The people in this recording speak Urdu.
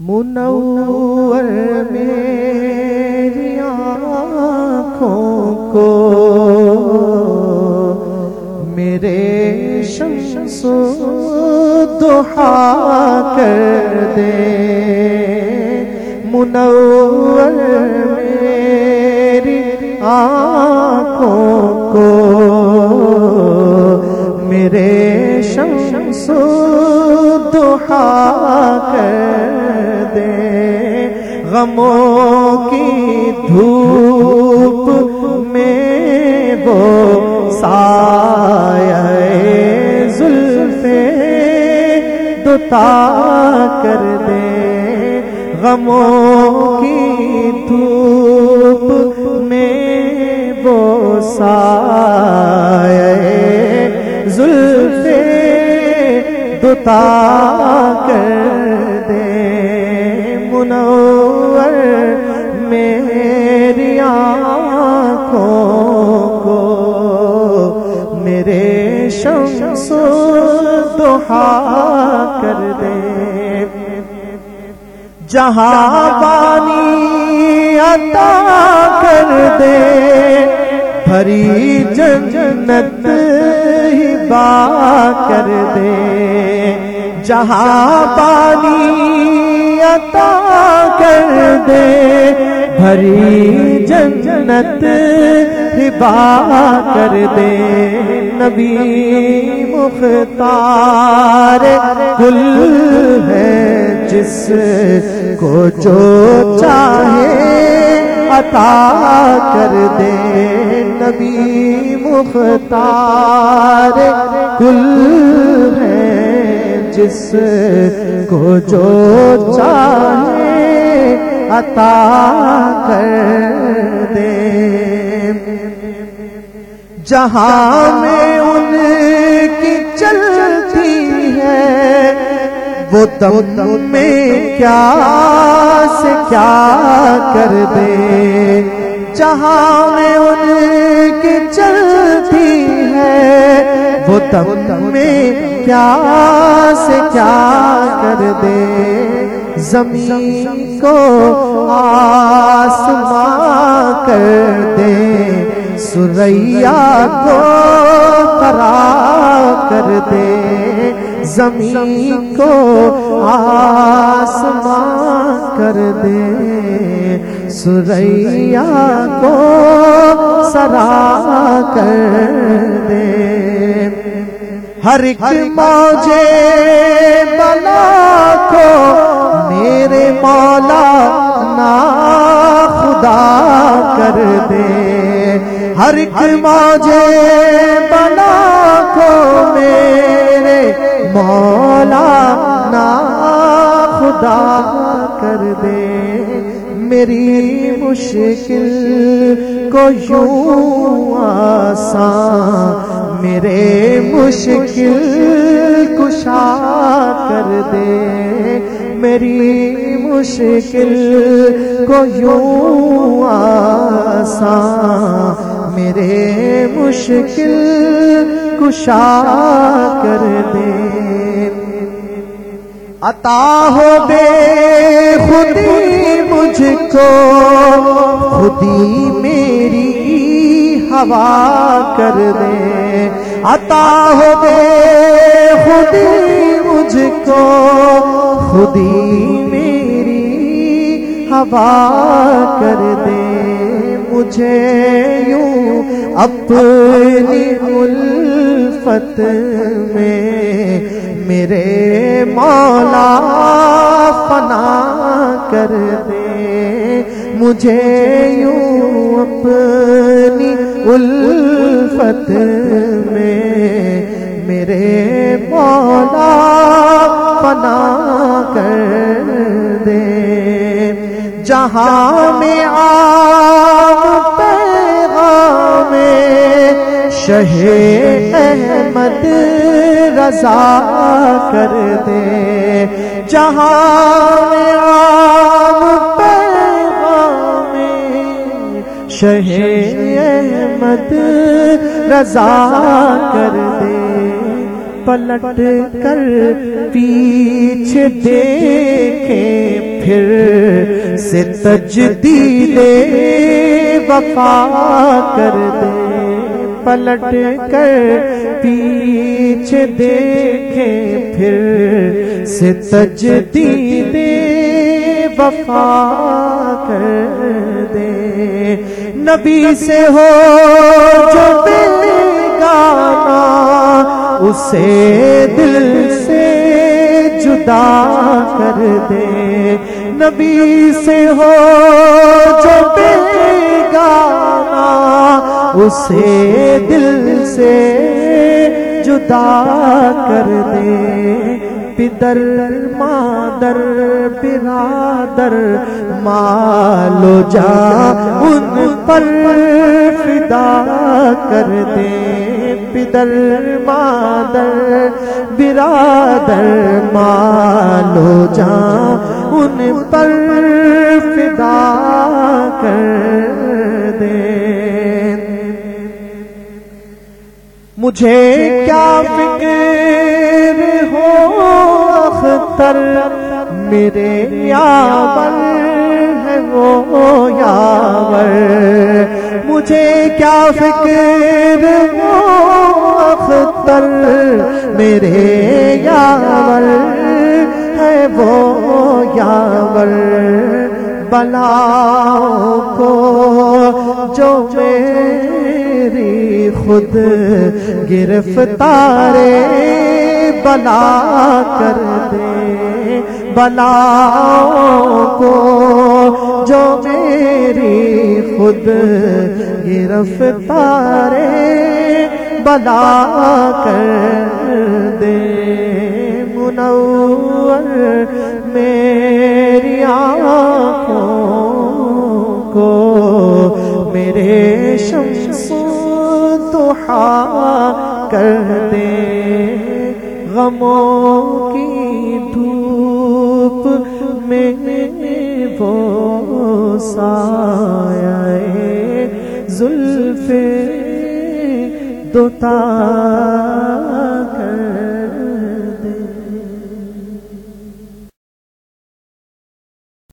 منور میری آنکھوں کو میرے شمس دحا کر دے۔ منور میری آنکھوں کو میرے شمس دحا کر غموں کی دھوپ میں وہ سایہ زلف دوتا کر دے۔ غموں کی دھوپ میں وہ سایہ زلف دوتا کر منور میری آنکھوں کو، میرے شمس دہا کر دے۔ جہاں پانی عطا کر دے، بھری جنت ہی با کر دے۔ جہاں پانی عطا کر دے، بھری جنت ہبا کر دے۔ نبی مختار گل ہے جس کو جو چاہے عطا کر دے۔ نبی مختار گل ہے جس کو جو چاہے عطا کر دے۔ جہاں میں ان کی چلتی ہے، وہ دم میں کیا سے کیا کر دے۔ جہاں میں ان کی چلتی ہے، وہ دم میں کیا سے کیا کر دے؟ زمین کو آسمان کر دے۔ سریا کو کرا کر دے۔ زمین کو آسمان کر دے۔ سریا کو سرا کر دے۔ ہر ایک موجے بلا کو میرے مولا نا خدا کر دے۔ ہر ایک موجے بلا کو میرے مولا نا خدا کر دے۔ میری مشکل کو یوں آسان میرے مشکل کشا کر دے۔ میری مشکل کو یوں آسان میرے مشکل کشا کر دے۔ عطا ہو بے خودی مجھ کو خودی میری ہوا کر دے۔ عطا ہو دے خودی مجھ کو خودی میری ہوا کر دے۔ مجھے یوں اپنی الفت میں میرے مولا فنا مجھے یوں اپنی الفت میں میرے مولا پنا کر دے۔ جہاں میں پیغام شہ احمد رضا کر دے۔ جہاں شہ احمد رضا کر دے، پلٹ کر پیچھے دیکھیں پھر سے تجدید وفا کر دے۔ پلٹ کر پیچھے دیکھیں پھر سے تجدید وفا کر دے۔ نبی سے ہو، جو گانا، اسے دل سے جدا کر دے۔ نبی سے ہو، جو گانا، اسے دل سے جدا کر دے۔ پدر مادر، برادر مالو جا ان پر فدا کر دے پدر مادر، برادر مالو جا ان پر فدا کر دے۔ مجھے کیا فکر ہو اختر میرے یاور وہ یاور، مجھے کیا فکر ہو اختر؟ میرے یاور ہے وہ یاور بلا کو جو میری خود گرفتارے بلا کر دے۔ بلا کو، جو میری خود گرفتارے بلا کر دے۔ منور میری آنکھوں کو، میرے شمس دحا کر دے۔ غموں کی دھوپ میں وہ سایہ زلف دوتا